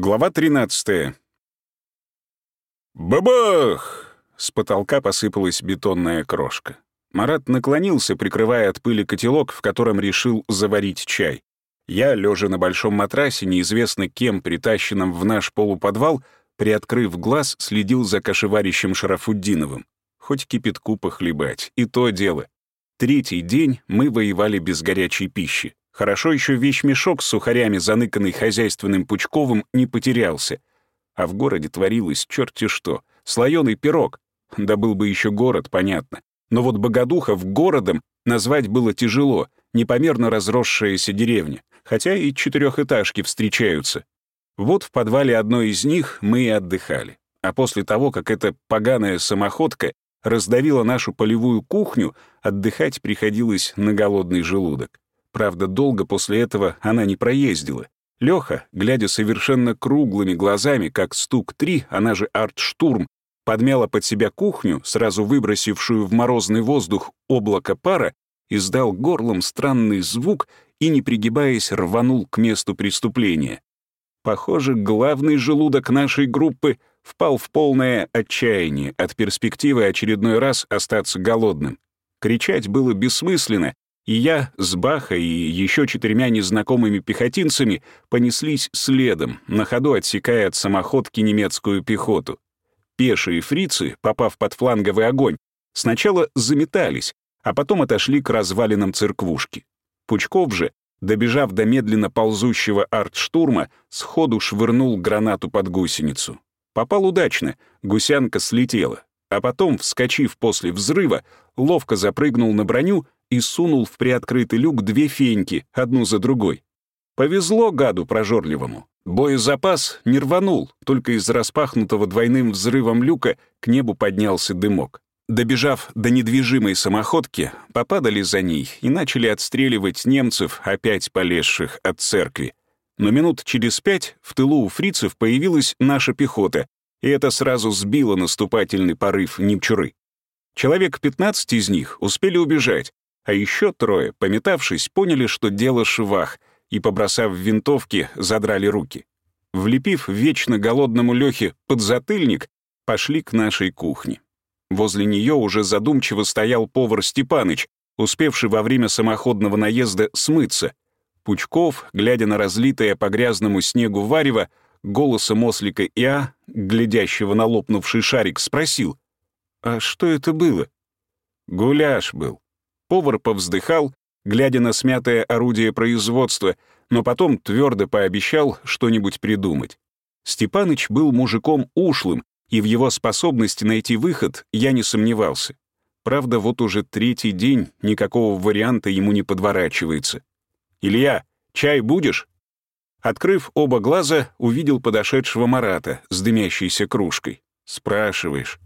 Глава 13. Бабах! С потолка посыпалась бетонная крошка. Марат наклонился, прикрывая от пыли котелок, в котором решил заварить чай. Я, лежа на большом матрасе, неизвестно кем, притащенном в наш полуподвал, приоткрыв глаз, следил за кошеварищем Шарафуддиновым. Хоть кипятку похлебать, и то дело. Третий день мы воевали без горячей пищи. Хорошо еще вещмешок с сухарями, заныканный хозяйственным Пучковым, не потерялся. А в городе творилось черти что. Слоеный пирог. Да был бы еще город, понятно. Но вот Богодухов городом назвать было тяжело, непомерно разросшаяся деревня, хотя и четырехэтажки встречаются. Вот в подвале одной из них мы и отдыхали. А после того, как эта поганая самоходка раздавила нашу полевую кухню, отдыхать приходилось на голодный желудок. Правда, долго после этого она не проездила. Лёха, глядя совершенно круглыми глазами, как стук-3, она же арт-штурм, подмяла под себя кухню, сразу выбросившую в морозный воздух облако пара, издал горлом странный звук и, не пригибаясь, рванул к месту преступления. Похоже, главный желудок нашей группы впал в полное отчаяние от перспективы очередной раз остаться голодным. Кричать было бессмысленно, и я с Баха и еще четырьмя незнакомыми пехотинцами понеслись следом, на ходу отсекая от самоходки немецкую пехоту. Пешие фрицы, попав под фланговый огонь, сначала заметались, а потом отошли к развалинам церквушки. Пучков же, добежав до медленно ползущего артштурма, сходу швырнул гранату под гусеницу. Попал удачно, гусянка слетела, а потом, вскочив после взрыва, ловко запрыгнул на броню и сунул в приоткрытый люк две феньки, одну за другой. Повезло гаду прожорливому. Боезапас не рванул, только из распахнутого двойным взрывом люка к небу поднялся дымок. Добежав до недвижимой самоходки, попадали за ней и начали отстреливать немцев, опять полезших от церкви. Но минут через пять в тылу у фрицев появилась наша пехота, и это сразу сбило наступательный порыв немчуры. Человек 15 из них успели убежать, а еще трое, пометавшись, поняли, что дело швах, и, побросав винтовки, задрали руки. Влепив вечно голодному Лехе подзатыльник, пошли к нашей кухне. Возле нее уже задумчиво стоял повар Степаныч, успевший во время самоходного наезда смыться. Пучков, глядя на разлитое по грязному снегу варево, голосом ослика Иа, глядящего на лопнувший шарик, спросил, «А что это было?» «Гуляш был», Повар повздыхал, глядя на смятое орудие производства, но потом твердо пообещал что-нибудь придумать. Степаныч был мужиком ушлым, и в его способности найти выход я не сомневался. Правда, вот уже третий день никакого варианта ему не подворачивается. «Илья, чай будешь?» Открыв оба глаза, увидел подошедшего Марата с дымящейся кружкой. «Спрашиваешь».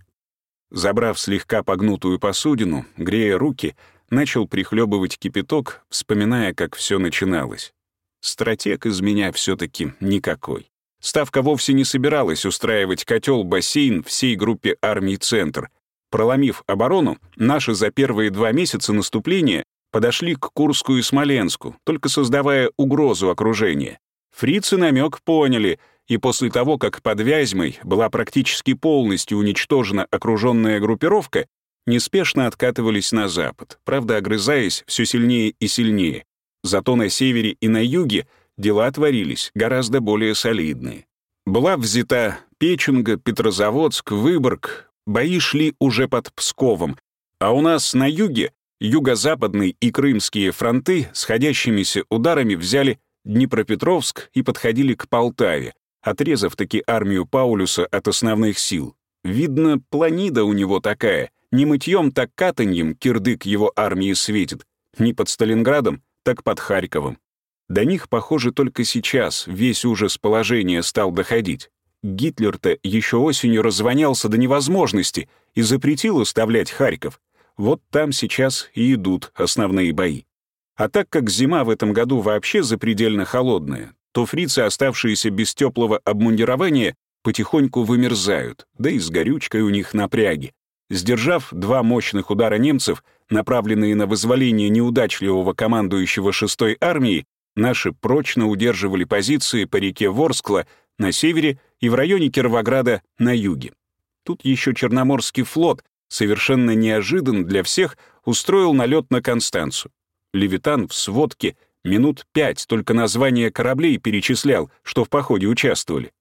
Забрав слегка погнутую посудину, грея руки, начал прихлебывать кипяток, вспоминая, как все начиналось. Стратег из меня все таки никакой. Ставка вовсе не собиралась устраивать котел-бассейн всей группе армий «Центр». Проломив оборону, наши за первые два месяца наступления подошли к Курску и Смоленску, только создавая угрозу окружения. Фрицы намек поняли, и после того, как под Вязьмой была практически полностью уничтожена окруженная группировка, неспешно откатывались на запад, правда, огрызаясь все сильнее и сильнее. Зато на севере и на юге дела творились гораздо более солидные. Была взята Печенга, Петрозаводск, Выборг, бои шли уже под Псковом, а у нас на юге юго-западный и крымские фронты сходящимися ударами взяли Днепропетровск и подходили к Полтаве, отрезав таки армию Паулюса от основных сил. Видно, планида у него такая — не мытьем, так катаньем кирдык его армии светит. Не под Сталинградом, так под Харьковом. До них, похоже, только сейчас весь ужас положения стал доходить. Гитлер-то еще осенью развонялся до невозможности и запретил оставлять Харьков. Вот там сейчас и идут основные бои. А так как зима в этом году вообще запредельно холодная, то фрицы, оставшиеся без теплого обмундирования, потихоньку вымерзают, да и с горючкой у них напряги. Сдержав два мощных удара немцев, направленные на вызволение неудачливого командующего 6-й армии, наши прочно удерживали позиции по реке Ворскла на севере и в районе Кировограда на юге. Тут еще Черноморский флот, совершенно неожиданно для всех, устроил налет на Констанцу. Левитан в сводке минут пять только названия кораблей перечислял, что в походе участвовали.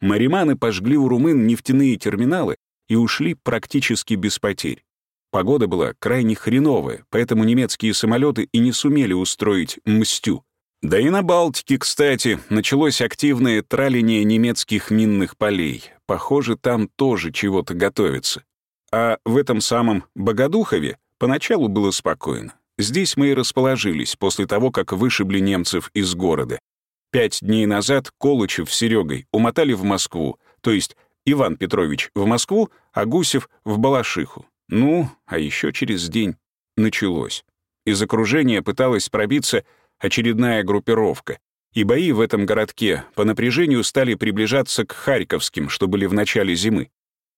Мариманы пожгли у румын нефтяные терминалы и ушли практически без потерь. Погода была крайне хреновая, поэтому немецкие самолеты и не сумели устроить мстю. Да и на Балтике, кстати, началось активное траление немецких минных полей. Похоже, там тоже чего-то готовится. А в этом самом Богодухове поначалу было спокойно. Здесь мы и расположились после того, как вышибли немцев из города. Пять дней назад Колычев с Серегой умотали в Москву, то есть Иван Петрович в Москву, а Гусев в Балашиху. Ну, а еще через день началось. Из окружения пыталась пробиться очередная группировка, и бои в этом городке по напряжению стали приближаться к Харьковским, что были в начале зимы.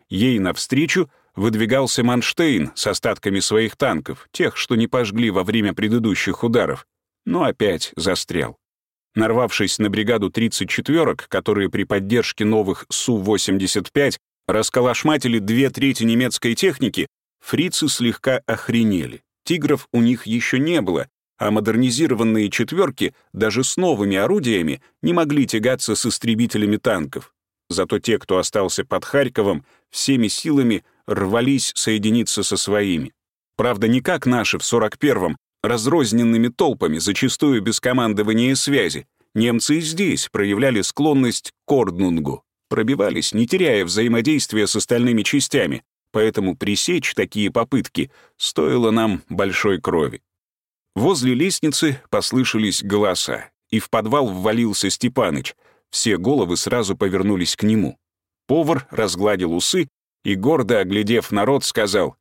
Ей навстречу выдвигался Манштейн с остатками своих танков, тех, что не пожгли во время предыдущих ударов, но опять застрял. Нарвавшись на бригаду 34-ок, которые при поддержке новых Су-85 расколошматили две трети немецкой техники, Фрицы слегка охренели. Тигров у них еще не было, а модернизированные четверки даже с новыми орудиями не могли тягаться с истребителями танков. Зато те, кто остался под Харьковом, всеми силами рвались соединиться со своими. Правда, не как наши в 41-м, разрозненными толпами, зачастую без командования и связи. Немцы и здесь проявляли склонность к орднунгу, пробивались, не теряя взаимодействия с остальными частями, поэтому пресечь такие попытки стоило нам большой крови. Возле лестницы послышались голоса, и в подвал ввалился Степаныч. Все головы сразу повернулись к нему. Повар разгладил усы и, гордо оглядев народ, сказал,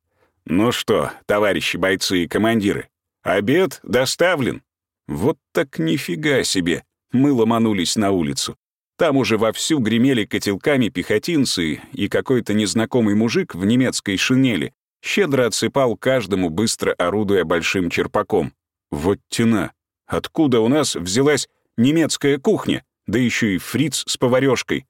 «Ну что, товарищи бойцы и командиры, обед доставлен». Вот так нифига себе! Мы ломанулись на улицу. Там уже вовсю гремели котелками пехотинцы, и какой-то незнакомый мужик в немецкой шинели щедро отсыпал каждому, быстро орудуя большим черпаком. Вот тена! Откуда у нас взялась немецкая кухня, да еще и фриц с поварёшкой?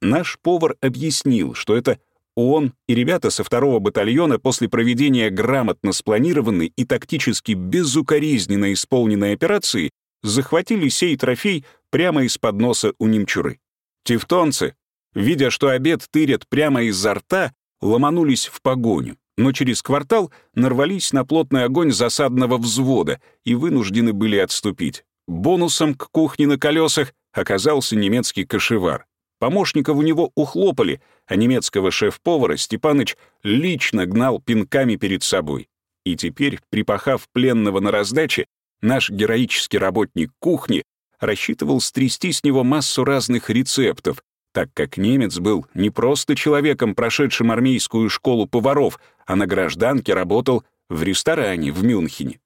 Наш повар объяснил, что это он и ребята со второго батальона после проведения грамотно спланированной и тактически безукоризненно исполненной операции захватили сей трофей прямо из-под носа у немчуры. Тевтонцы, видя, что обед тырят прямо изо рта, ломанулись в погоню, но через квартал нарвались на плотный огонь засадного взвода и вынуждены были отступить. Бонусом к кухне на колесах оказался немецкий кошевар. Помощников у него ухлопали, а немецкого шеф-повара Степаныч лично гнал пинками перед собой. И теперь, припахав пленного на раздаче, наш героический работник кухни рассчитывал стрясти с него массу разных рецептов, так как немец был не просто человеком, прошедшим армейскую школу поваров, а на гражданке работал в ресторане в Мюнхене.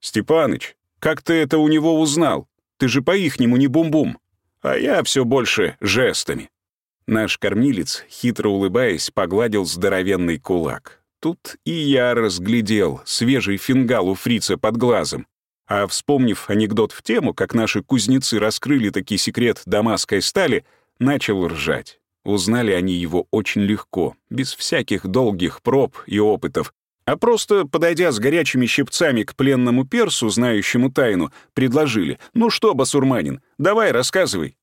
«Степаныч, как ты это у него узнал? Ты же по-ихнему не бум-бум. А я все больше жестами». Наш кормилец, хитро улыбаясь, погладил здоровенный кулак. Тут и я разглядел свежий фингал у фрица под глазом, а вспомнив анекдот в тему, как наши кузнецы раскрыли таки секрет дамасской стали, начал ржать. Узнали они его очень легко, без всяких долгих проб и опытов, а просто, подойдя с горячими щипцами к пленному персу, знающему тайну, предложили «Ну что, басурманин, давай рассказывай».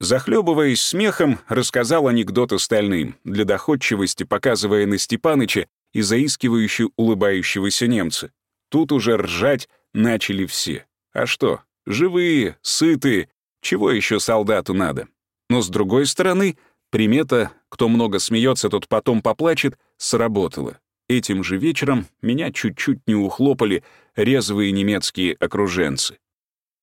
Захлебываясь смехом, рассказал анекдот остальным, для доходчивости показывая на Степаныча и заискивающе улыбающегося немца. Тут уже ржать начали все. А что, живые, сытые, чего еще солдату надо? Но с другой стороны, примета «кто много смеется, тот потом поплачет» сработала. Этим же вечером меня чуть-чуть не ухлопали резвые немецкие окруженцы.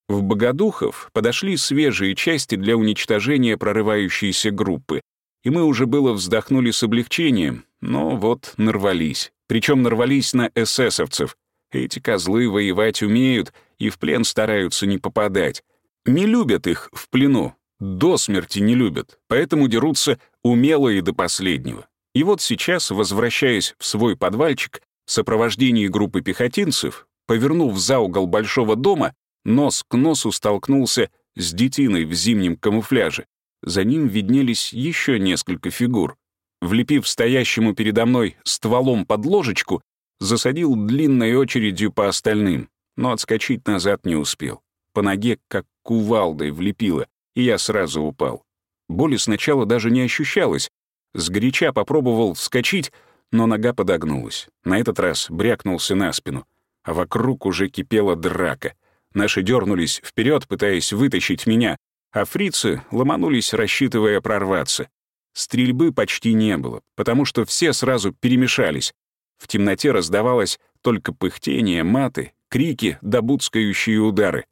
В Богодухов подошли свежие части для уничтожения прорывающейся группы, и мы уже было вздохнули с облегчением, но вот нарвались. Причем нарвались на эсэсовцев, эти козлы воевать умеют и в плен стараются не попадать. Не любят их в плену, до смерти не любят, поэтому дерутся умело и до последнего. И вот сейчас, возвращаясь в свой подвальчик, в сопровождении группы пехотинцев, повернув за угол большого дома, нос к носу столкнулся с детиной в зимнем камуфляже. За ним виднелись еще несколько фигур. Влепив стоящему передо мной стволом под ложечку, засадил длинной очередью по остальным, но отскочить назад не успел. По ноге как кувалдой влепило, и я сразу упал. Боли сначала даже не ощущалось. Сгоряча попробовал вскочить, но нога подогнулась. На этот раз брякнулся на спину, а вокруг уже кипела драка. Наши дернулись вперед, пытаясь вытащить меня, а фрицы ломанулись, рассчитывая прорваться. Стрельбы почти не было, потому что все сразу перемешались. В темноте раздавалось только пыхтение, маты, крики да удары.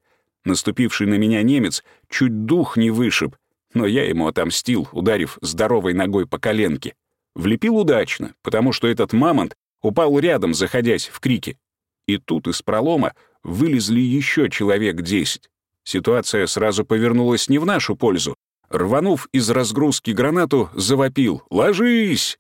Наступивший на меня немец чуть дух не вышиб, но я ему отомстил, ударив здоровой ногой по коленке. Влепил удачно, потому что этот мамонт упал рядом, заходясь в крики. И тут из пролома вылезли еще человек десять. Ситуация сразу повернулась не в нашу пользу. Рванув из разгрузки гранату, завопил «Ложись!»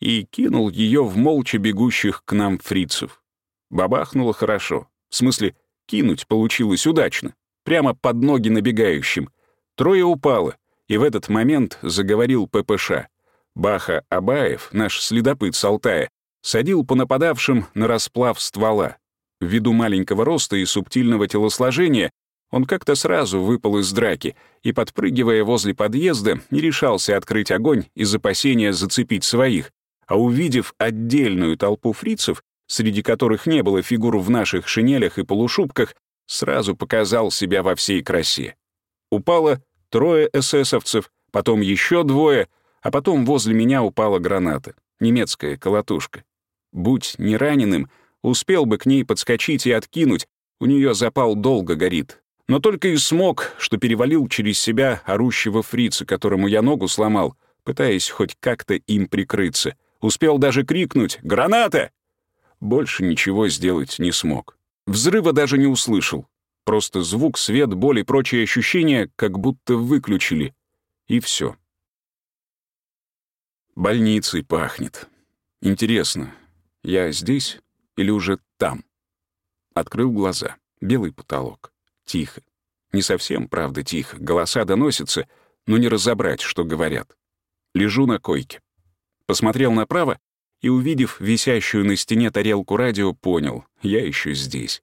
и кинул ее в молча бегущих к нам фрицев. Бабахнуло хорошо. В смысле, кинуть получилось удачно. Прямо под ноги набегающим. Трое упало, и в этот момент заговорил ППШ. Баха Абаев, наш следопыт с Алтая, садил по нападавшим на расплав ствола. Ввиду маленького роста и субтильного телосложения он как-то сразу выпал из драки и, подпрыгивая возле подъезда, не решался открыть огонь из опасения зацепить своих, а увидев отдельную толпу фрицев, среди которых не было фигур в наших шинелях и полушубках, сразу показал себя во всей красе. Упало трое эсэсовцев, потом еще двое, а потом возле меня упала граната, немецкая колотушка. Будь не раненым, успел бы к ней подскочить и откинуть, у нее запал долго горит, но только и смог, что перевалил через себя орущего фрица, которому я ногу сломал, пытаясь хоть как-то им прикрыться. Успел даже крикнуть «Граната!» Больше ничего сделать не смог. Взрыва даже не услышал. Просто звук, свет, боль и прочие ощущения как будто выключили. И все. Больницей пахнет. Интересно, я здесь или уже там? Открыл глаза. Белый потолок. Тихо. Не совсем, правда, тихо. Голоса доносятся, но не разобрать, что говорят. Лежу на койке. Посмотрел направо и, увидев висящую на стене тарелку радио, понял — я еще здесь.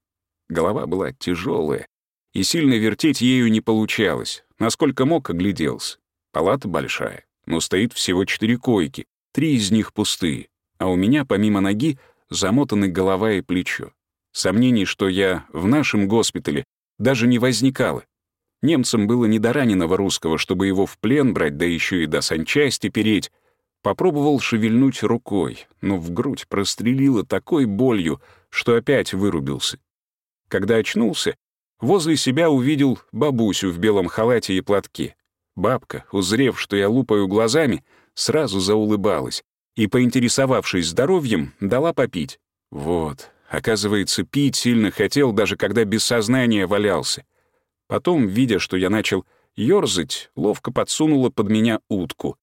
Голова была тяжелая, и сильно вертеть ею не получалось. Насколько мог, огляделся. Палата большая, но стоит всего четыре койки, три из них пустые, а у меня, помимо ноги, замотаны голова и плечо. Сомнений, что я в нашем госпитале, даже не возникало. Немцам было не до раненого русского, чтобы его в плен брать, да еще и до санчасти переть. Попробовал шевельнуть рукой, но в грудь прострелило такой болью, что опять вырубился. Когда очнулся, возле себя увидел бабусю в белом халате и платке. Бабка, узрев, что я лупаю глазами, сразу заулыбалась и, поинтересовавшись здоровьем, дала попить. Вот, Оказывается, пить сильно хотел, даже когда без сознания валялся. Потом, видя, что я начал ёрзать, ловко подсунула под меня утку.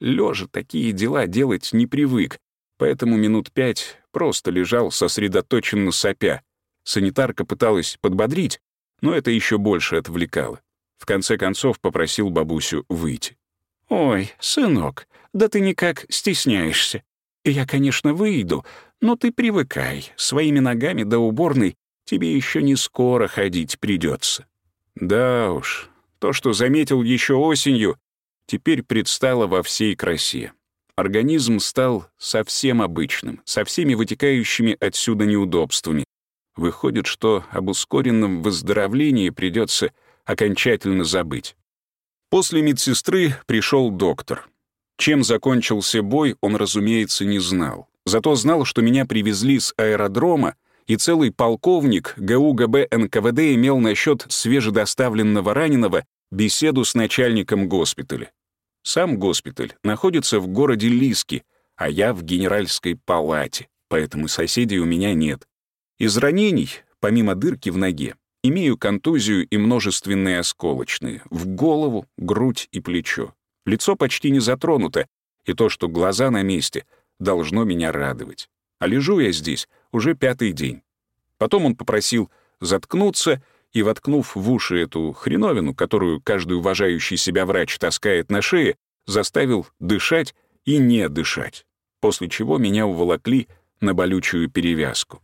Лёжа такие дела делать не привык, поэтому минут пять просто лежал сосредоточенно сопя. Санитарка пыталась подбодрить, но это еще больше отвлекало. В конце концов попросил бабусю выйти. «Ой, сынок, да ты никак стесняешься. Я, конечно, выйду, но ты привыкай, своими ногами до уборной тебе еще не скоро ходить придется. Да уж, то, что заметил еще осенью, теперь предстало во всей красе. Организм стал совсем обычным, со всеми вытекающими отсюда неудобствами. Выходит, что об ускоренном выздоровлении придется окончательно забыть. После медсестры пришел доктор. Чем закончился бой, он, разумеется, не знал. Зато знал, что меня привезли с аэродрома, и целый полковник ГУГБ НКВД имел насчет свежедоставленного раненого беседу с начальником госпиталя. Сам госпиталь находится в городе Лиски, а я в генеральской палате, поэтому соседей у меня нет. Из ранений, помимо дырки в ноге, имею контузию и множественные осколочные в голову, грудь и плечо. Лицо почти не затронуто, и то, что глаза на месте, должно меня радовать. А лежу я здесь уже пятый день. Потом он попросил заткнуться и, воткнув в уши эту хреновину, которую каждый уважающий себя врач таскает на шее, заставил дышать и не дышать, после чего меня уволокли на болючую перевязку.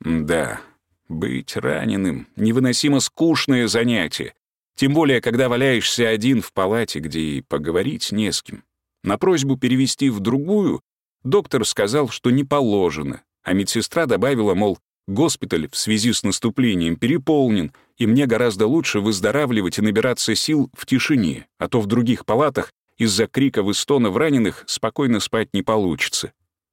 Да, быть раненым — невыносимо скучное занятие, тем более, когда валяешься один в палате, где и поговорить не с кем. На просьбу перевести в другую доктор сказал, что не положено, а медсестра добавила, мол, госпиталь в связи с наступлением переполнен, и мне гораздо лучше выздоравливать и набираться сил в тишине, а то в других палатах из-за криков и стонов раненых спокойно спать не получится.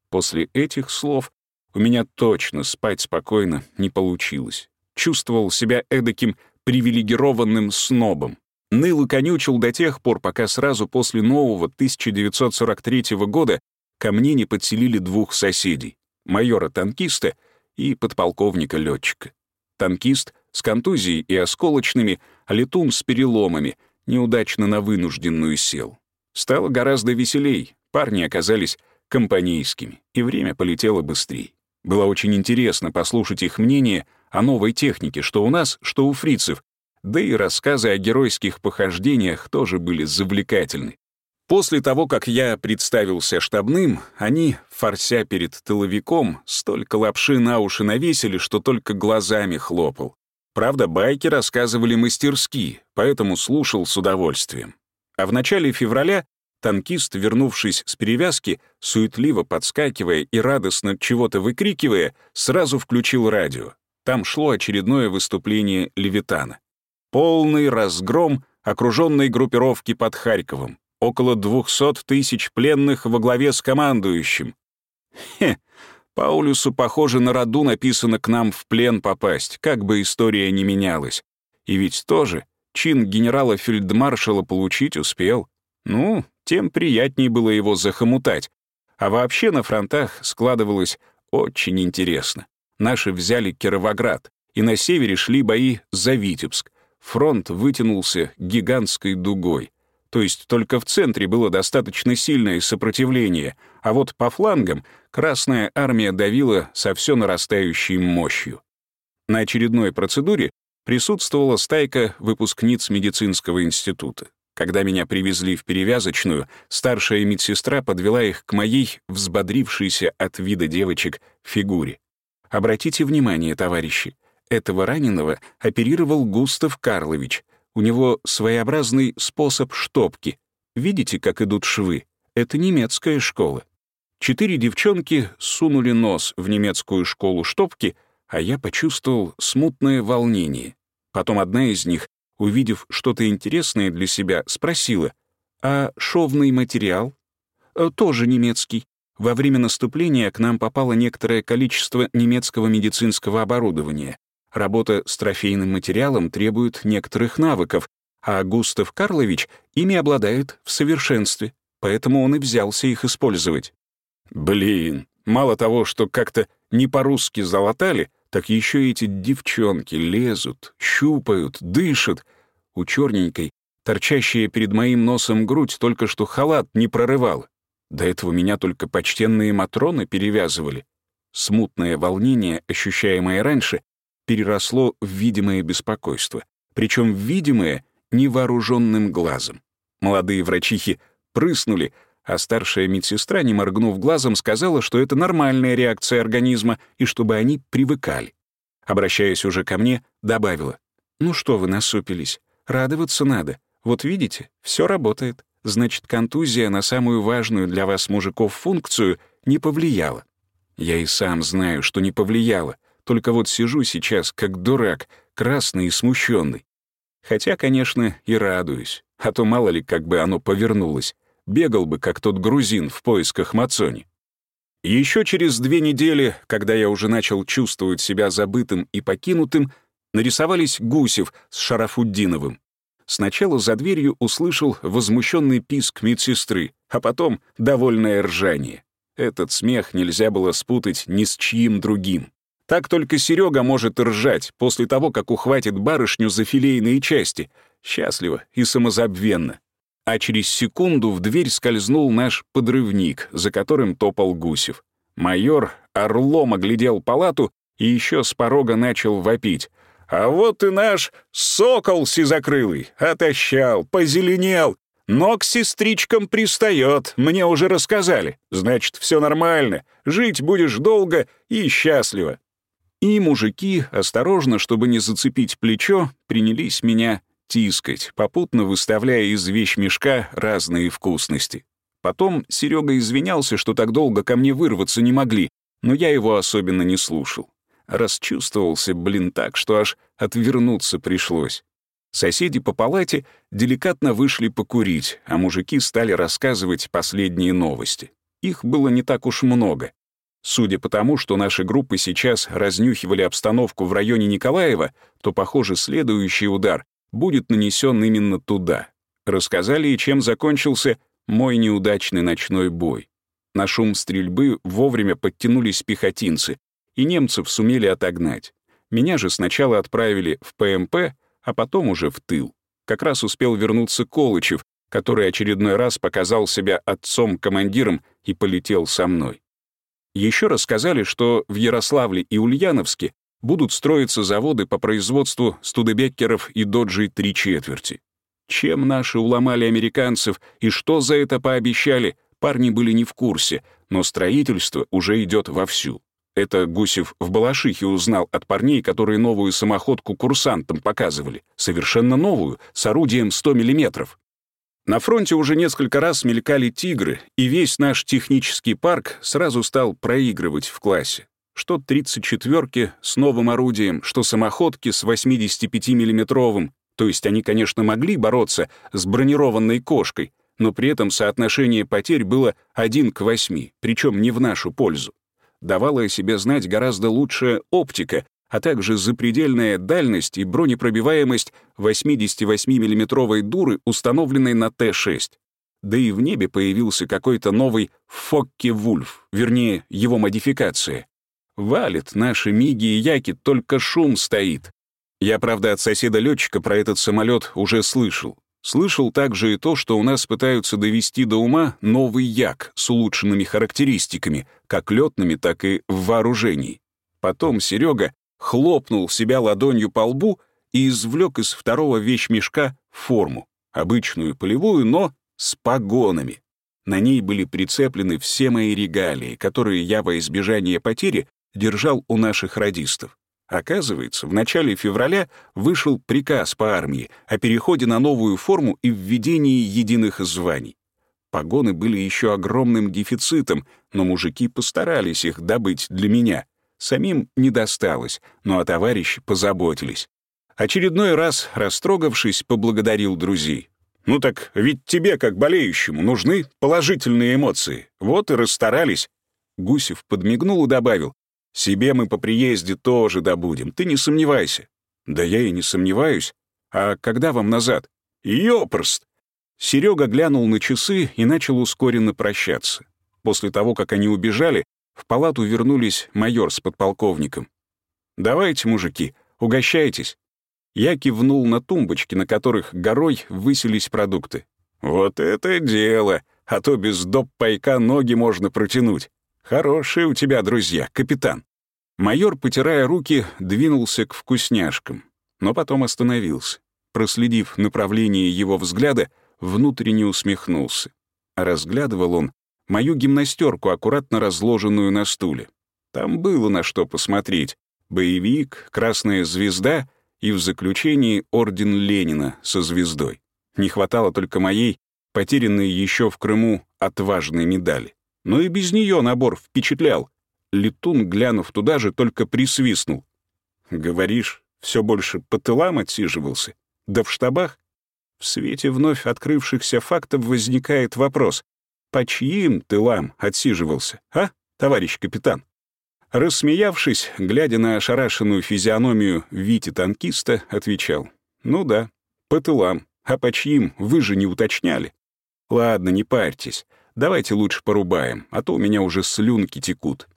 После этих слов у меня точно спать спокойно не получилось. Чувствовал себя эдаким привилегированным снобом. Ныл и конючил до тех пор, пока сразу после нового 1943 года ко мне не подселили двух соседей — майора-танкиста и подполковника-летчика. Танкист с контузией и осколочными, а летун с переломами, неудачно на вынужденную сел. Стало гораздо веселей, парни оказались компанейскими, и время полетело быстрее. Было очень интересно послушать их мнение о новой технике, что у нас, что у фрицев, да и рассказы о геройских похождениях тоже были завлекательны. После того, как я представился штабным, они, форся перед тыловиком, столько лапши на уши навесили, что только глазами хлопал. Правда, байки рассказывали мастерски, поэтому слушал с удовольствием. А в начале февраля танкист, вернувшись с перевязки, суетливо подскакивая и радостно чего-то выкрикивая, сразу включил радио. Там шло очередное выступление Левитана. Полный разгром окруженной группировки под Харьковом. Около двухсот тысяч пленных во главе с командующим. Хе, Паулюсу, похоже, на роду написано к нам в плен попасть, как бы история ни менялась. И ведь тоже чин генерала-фельдмаршала получить успел. Ну, тем приятнее было его захомутать. А вообще на фронтах складывалось очень интересно. Наши взяли Кировоград, и на севере шли бои за Витебск. Фронт вытянулся гигантской дугой. То есть только в центре было достаточно сильное сопротивление, а вот по флангам Красная армия давила со все нарастающей мощью. На очередной процедуре присутствовала стайка выпускниц медицинского института. Когда меня привезли в перевязочную, старшая медсестра подвела их к моей, взбодрившейся от вида девочек, фигуре. Обратите внимание, товарищи, этого раненого оперировал Густав Карлович. У него своеобразный способ штопки. Видите, как идут швы? Это немецкая школа. Четыре девчонки сунули нос в немецкую школу штопки, а я почувствовал смутное волнение. Потом одна из них увидев что-то интересное для себя, спросила, «А шовный материал?» «Э, «Тоже немецкий. Во время наступления к нам попало некоторое количество немецкого медицинского оборудования. Работа с трофейным материалом требует некоторых навыков, а Густав Карлович ими обладает в совершенстве, поэтому он и взялся их использовать». «Блин, мало того, что как-то не по-русски залатали, так еще эти девчонки лезут, щупают, дышат. У черненькой, торчащая перед моим носом грудь, только что халат не прорывал. До этого меня только почтенные матроны перевязывали. Смутное волнение, ощущаемое раньше, переросло в видимое беспокойство. Причем видимое невооруженным глазом. Молодые врачихи прыснули, а старшая медсестра, не моргнув глазом, сказала, что это нормальная реакция организма и чтобы они привыкали. Обращаясь уже ко мне, добавила, «Ну что вы насупились? Радоваться надо. Вот видите, все работает. Значит, контузия на самую важную для вас, мужиков, функцию не повлияла». Я и сам знаю, что не повлияла, только вот сижу сейчас как дурак, красный и смущенный. Хотя, конечно, и радуюсь, а то мало ли как бы оно повернулось бегал бы, как тот грузин в поисках Мацони. Еще через две недели, когда я уже начал чувствовать себя забытым и покинутым, нарисовались Гусев с Шарафуддиновым. Сначала за дверью услышал возмущенный писк медсестры, а потом довольное ржание. Этот смех нельзя было спутать ни с чьим другим. Так только Серега может ржать после того, как ухватит барышню за филейные части, счастливо и самозабвенно а через секунду в дверь скользнул наш подрывник, за которым топал Гусев. Майор орлом оглядел палату и еще с порога начал вопить. А вот и наш сокол сизокрылый отощал, позеленел, но к сестричкам пристает, мне уже рассказали. Значит, все нормально, жить будешь долго и счастливо. И мужики, осторожно, чтобы не зацепить плечо, принялись меня тискать, попутно выставляя из вещмешка разные вкусности. Потом Серега извинялся, что так долго ко мне вырваться не могли, но я его особенно не слушал. Расчувствовался, блин, так, что аж отвернуться пришлось. Соседи по палате деликатно вышли покурить, а мужики стали рассказывать последние новости. Их было не так уж много. Судя по тому, что наши группы сейчас разнюхивали обстановку в районе Николаева, то, похоже, следующий удар будет нанесен именно туда. Рассказали и чем закончился мой неудачный ночной бой. На шум стрельбы вовремя подтянулись пехотинцы, и немцев сумели отогнать. Меня же сначала отправили в ПМП, а потом уже в тыл. Как раз успел вернуться Колычев, который очередной раз показал себя отцом-командиром и полетел со мной. Еще рассказали, что в Ярославле и Ульяновске будут строиться заводы по производству студебеккеров и доджей три четверти. Чем наши уломали американцев и что за это пообещали, парни были не в курсе, но строительство уже идет вовсю. Это Гусев в Балашихе узнал от парней, которые новую самоходку курсантам показывали. Совершенно новую, с орудием 100 миллиметров. На фронте уже несколько раз мелькали «Тигры», и весь наш технический парк сразу стал проигрывать в классе. Что 34-ки с новым орудием, что самоходки с 85-миллиметровым. То есть они, конечно, могли бороться с бронированной кошкой, но при этом соотношение потерь было 1 к 8, причем не в нашу пользу давала о себе знать гораздо лучшая оптика, а также запредельная дальность и бронепробиваемость 88 миллиметровой дуры, установленной на Т-6. Да и в небе появился какой-то новый Фокке-Вульф, вернее, его модификация. Валит наши Миги и Яки, только шум стоит. Я, правда, от соседа летчика про этот самолет уже слышал. Слышал также и то, что у нас пытаются довести до ума новый Як с улучшенными характеристиками, как летными, так и в вооружении. Потом Серега хлопнул себя ладонью по лбу и извлек из второго вещмешка форму, обычную полевую, но с погонами. На ней были прицеплены все мои регалии, которые я во избежание потери держал у наших радистов. Оказывается, в начале февраля вышел приказ по армии о переходе на новую форму и введении единых званий. Погоны были еще огромным дефицитом, но мужики постарались их добыть для меня. Самим не досталось, но о товарищи позаботились. Очередной раз, растрогавшись, поблагодарил друзей. «Ну так ведь тебе, как болеющему, нужны положительные эмоции. Вот и расстарались». Гусев подмигнул и добавил. Себе мы по приезде тоже добудем, ты не сомневайся». «Да я и не сомневаюсь. А когда вам назад?» «Ёпрст!» Серега глянул на часы и начал ускоренно прощаться. После того, как они убежали, в палату вернулись майор с подполковником. «Давайте, мужики, угощайтесь». Я кивнул на тумбочки, на которых горой высились продукты. «Вот это дело! А то без доп. пайка ноги можно протянуть. Хорошие у тебя друзья, капитан». Майор, потирая руки, двинулся к вкусняшкам, но потом остановился. Проследив направление его взгляда, внутренне усмехнулся. разглядывал он мою гимнастерку, аккуратно разложенную на стуле. Там было на что посмотреть. Боевик, красная звезда и в заключении орден Ленина со звездой. Не хватало только моей, потерянной еще в Крыму, отважной медали. Но и без нее набор впечатлял. Летун, глянув туда же, только присвистнул. «Говоришь, все больше по тылам отсиживался? Да в штабах?» В свете вновь открывшихся фактов возникает вопрос. По чьим тылам отсиживался, а, товарищ капитан? Рассмеявшись, глядя на ошарашенную физиономию Вити-танкиста, отвечал. «Ну да, по тылам. А по чьим вы же не уточняли?» «Ладно, не парьтесь. Давайте лучше порубаем, а то у меня уже слюнки текут».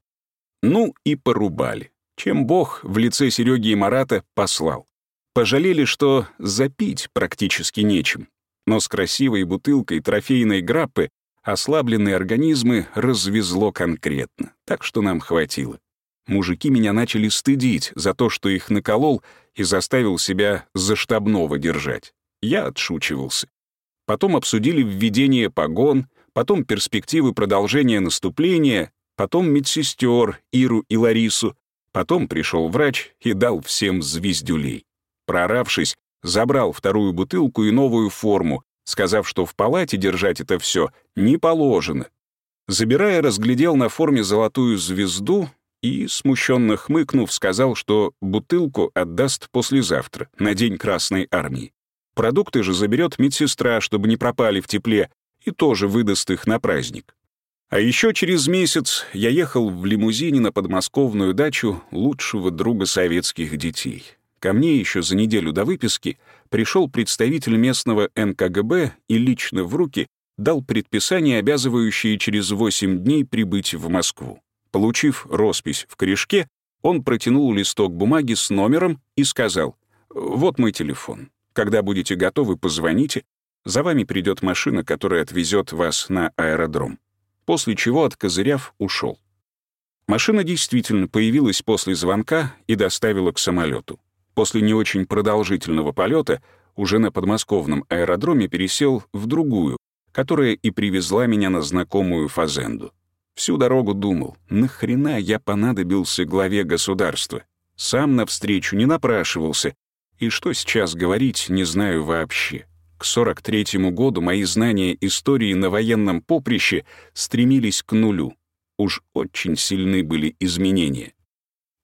Ну и порубали. Чем Бог в лице Сереги и Марата послал. Пожалели, что запить практически нечем. Но с красивой бутылкой трофейной граппы ослабленные организмы развезло конкретно, так что нам хватило. Мужики меня начали стыдить за то, что их наколол и заставил себя за штабного держать. Я отшучивался. Потом обсудили введение погон, потом перспективы продолжения наступления, потом медсестер Иру и Ларису, потом пришел врач и дал всем звездюлей. Проравшись, забрал вторую бутылку и новую форму, сказав, что в палате держать это все не положено. Забирая, разглядел на форме золотую звезду и, смущенно хмыкнув, сказал, что бутылку отдаст послезавтра, на День Красной Армии. Продукты же заберет медсестра, чтобы не пропали в тепле, и тоже выдаст их на праздник. А еще через месяц я ехал в лимузине на подмосковную дачу лучшего друга советских детей. Ко мне еще за неделю до выписки пришел представитель местного НКГБ и лично в руки дал предписание, обязывающее через 8 дней прибыть в Москву. Получив роспись в корешке, он протянул листок бумаги с номером и сказал, «Вот мой телефон. Когда будете готовы, позвоните. За вами придет машина, которая отвезет вас на аэродром». После чего, откозыряв, ушел. Машина действительно появилась после звонка и доставила к самолету. После не очень продолжительного полета уже на подмосковном аэродроме пересел в другую, которая и привезла меня на знакомую фазенду. Всю дорогу думал, нахрена я понадобился главе государства. Сам навстречу не напрашивался. И что сейчас говорить, не знаю вообще. К 43-му году мои знания истории на военном поприще стремились к нулю. Уж очень сильны были изменения.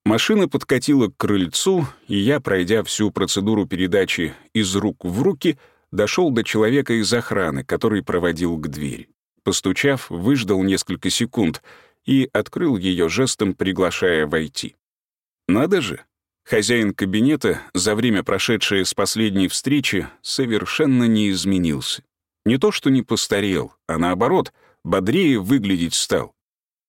Машина подкатила к крыльцу, и я, пройдя всю процедуру передачи из рук в руки, дошел до человека из охраны, который проводил к двери. Постучав, выждал несколько секунд и открыл ее жестом, приглашая войти. Надо же, хозяин кабинета за время, прошедшее с последней встречи, совершенно не изменился. Не то что не постарел, а наоборот, бодрее выглядеть стал.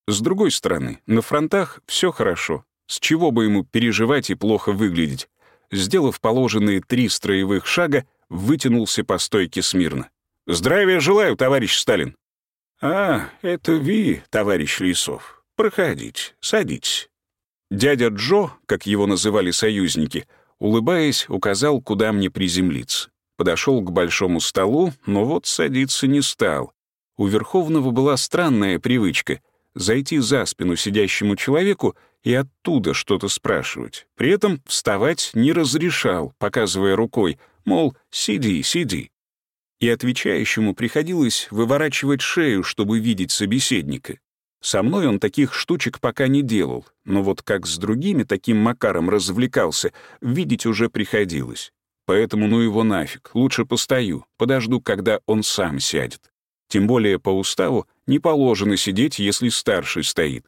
С другой стороны, на фронтах все хорошо, с чего бы ему переживать и плохо выглядеть? Сделав положенные три строевых шага, вытянулся по стойке смирно. «Здравия желаю, товарищ Сталин!» «А, это вы, товарищ Лисов. Проходите, садитесь». Дядя Джо, как его называли союзники, улыбаясь, указал, куда мне приземлиться. Подошел к большому столу, но вот садиться не стал. У Верховного была странная привычка — зайти за спину сидящему человеку и оттуда что-то спрашивать. При этом вставать не разрешал, показывая рукой, мол, сиди, сиди. И отвечающему приходилось выворачивать шею, чтобы видеть собеседника. Со мной он таких штучек пока не делал, но вот как с другими таким макаром развлекался, видеть уже приходилось. Поэтому ну его нафиг, лучше постою, подожду, когда он сам сядет. Тем более по уставу не положено сидеть, если старший стоит.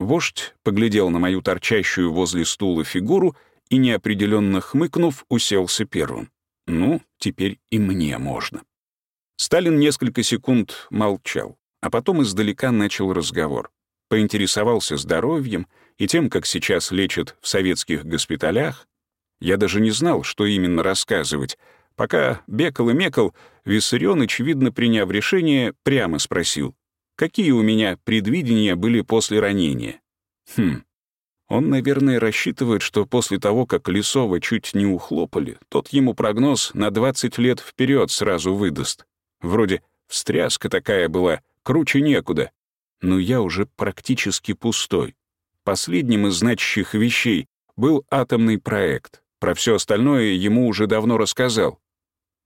Вождь поглядел на мою торчащую возле стула фигуру и, неопределенно хмыкнув, уселся первым. Ну, теперь и мне можно. Сталин несколько секунд молчал, а потом издалека начал разговор. Поинтересовался здоровьем и тем, как сейчас лечат в советских госпиталях. Я даже не знал, что именно рассказывать. Пока бекал и мекал, Виссарионыч, видно приняв решение, прямо спросил какие у меня предвидения были после ранения. Хм, он, наверное, рассчитывает, что после того, как Лесова чуть не ухлопали, тот ему прогноз на 20 лет вперед сразу выдаст. Вроде встряска такая была, круче некуда. Но я уже практически пустой. Последним из значащих вещей был атомный проект. Про все остальное ему уже давно рассказал.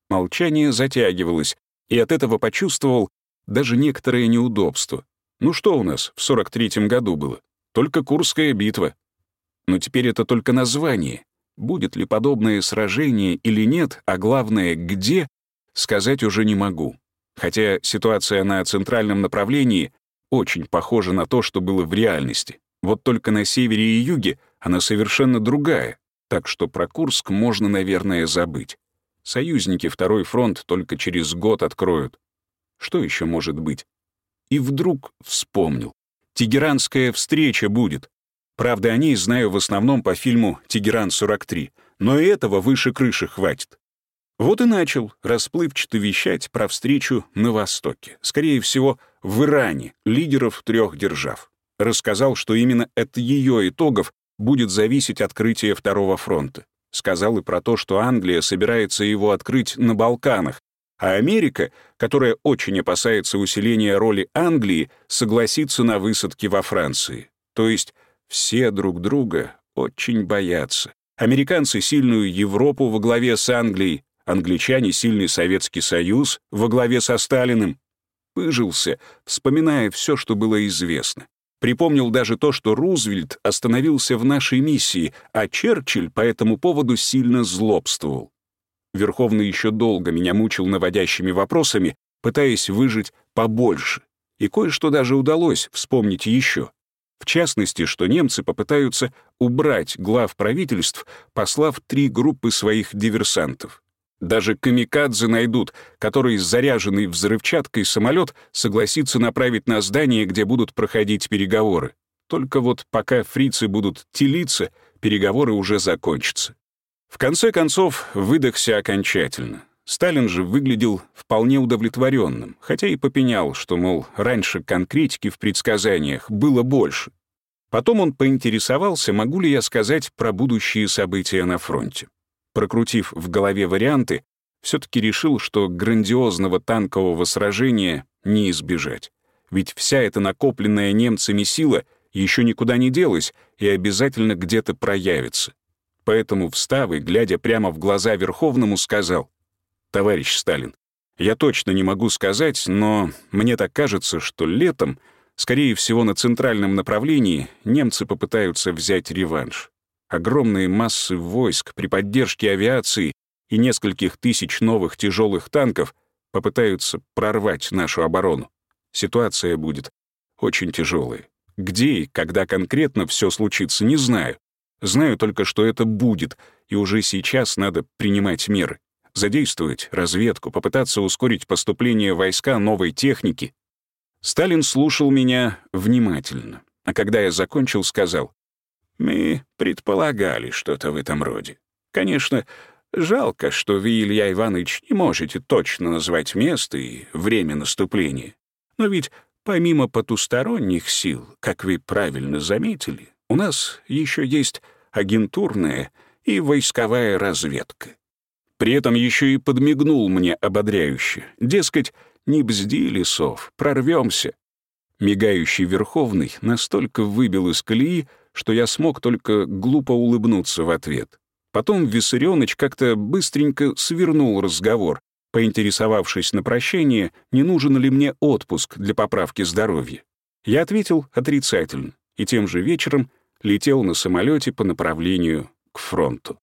Молчание затягивалось, и от этого почувствовал, даже некоторое неудобство. Ну что у нас в 43-м году было? Только Курская битва. Но теперь это только название. Будет ли подобное сражение или нет, а главное, где, сказать уже не могу. Хотя ситуация на центральном направлении очень похожа на то, что было в реальности. Вот только на севере и юге она совершенно другая, так что про Курск можно, наверное, забыть. Союзники Второй фронт только через год откроют. Что еще может быть? И вдруг вспомнил. Тегеранская встреча будет. Правда, о ней знаю в основном по фильму «Тегеран-43», но и этого выше крыши хватит. Вот и начал расплывчато вещать про встречу на Востоке. Скорее всего, в Иране, лидеров трех держав. Рассказал, что именно от ее итогов будет зависеть открытие Второго фронта. Сказал и про то, что Англия собирается его открыть на Балканах, а Америка, которая очень опасается усиления роли Англии, согласится на высадки во Франции. То есть все друг друга очень боятся. Американцы — сильную Европу во главе с Англией, англичане — сильный Советский Союз во главе со Сталиным. Пыжился, вспоминая все, что было известно. Припомнил даже то, что Рузвельт остановился в нашей миссии, а Черчилль по этому поводу сильно злобствовал. Верховный еще долго меня мучил наводящими вопросами, пытаясь выжить побольше. И кое-что даже удалось вспомнить еще. В частности, что немцы попытаются убрать глав правительств, послав три группы своих диверсантов. Даже камикадзе найдут, который заряженный взрывчаткой самолет согласится направить на здание, где будут проходить переговоры. Только вот пока фрицы будут телиться, переговоры уже закончатся. В конце концов, выдохся окончательно. Сталин же выглядел вполне удовлетворенным, хотя и попенял, что, мол, раньше конкретики в предсказаниях было больше. Потом он поинтересовался, могу ли я сказать про будущие события на фронте. Прокрутив в голове варианты, все-таки решил, что грандиозного танкового сражения не избежать. Ведь вся эта накопленная немцами сила еще никуда не делась и обязательно где-то проявится. Поэтому, встав и глядя прямо в глаза Верховному, сказал, «Товарищ Сталин, я точно не могу сказать, но мне так кажется, что летом, скорее всего, на центральном направлении немцы попытаются взять реванш. Огромные массы войск при поддержке авиации и нескольких тысяч новых тяжелых танков попытаются прорвать нашу оборону. Ситуация будет очень тяжелая. Где и когда конкретно все случится, не знаю. Знаю только, что это будет, и уже сейчас надо принимать меры задействовать разведку, попытаться ускорить поступление войска новой техники. Сталин слушал меня внимательно, а когда я закончил, сказал, «Мы предполагали что-то в этом роде. Конечно, жалко, что вы, Илья Иванович, не можете точно назвать место и время наступления. Но ведь помимо потусторонних сил, как вы правильно заметили, у нас еще есть агентурная и войсковая разведка. При этом еще и подмигнул мне ободряюще. Дескать, не бзди, лесов, прорвемся. Мигающий Верховный настолько выбил из колеи, что я смог только глупо улыбнуться в ответ. Потом Виссарионыч как-то быстренько свернул разговор, поинтересовавшись на прощение, не нужен ли мне отпуск для поправки здоровья. Я ответил отрицательно, и тем же вечером летел на самолете по направлению к фронту.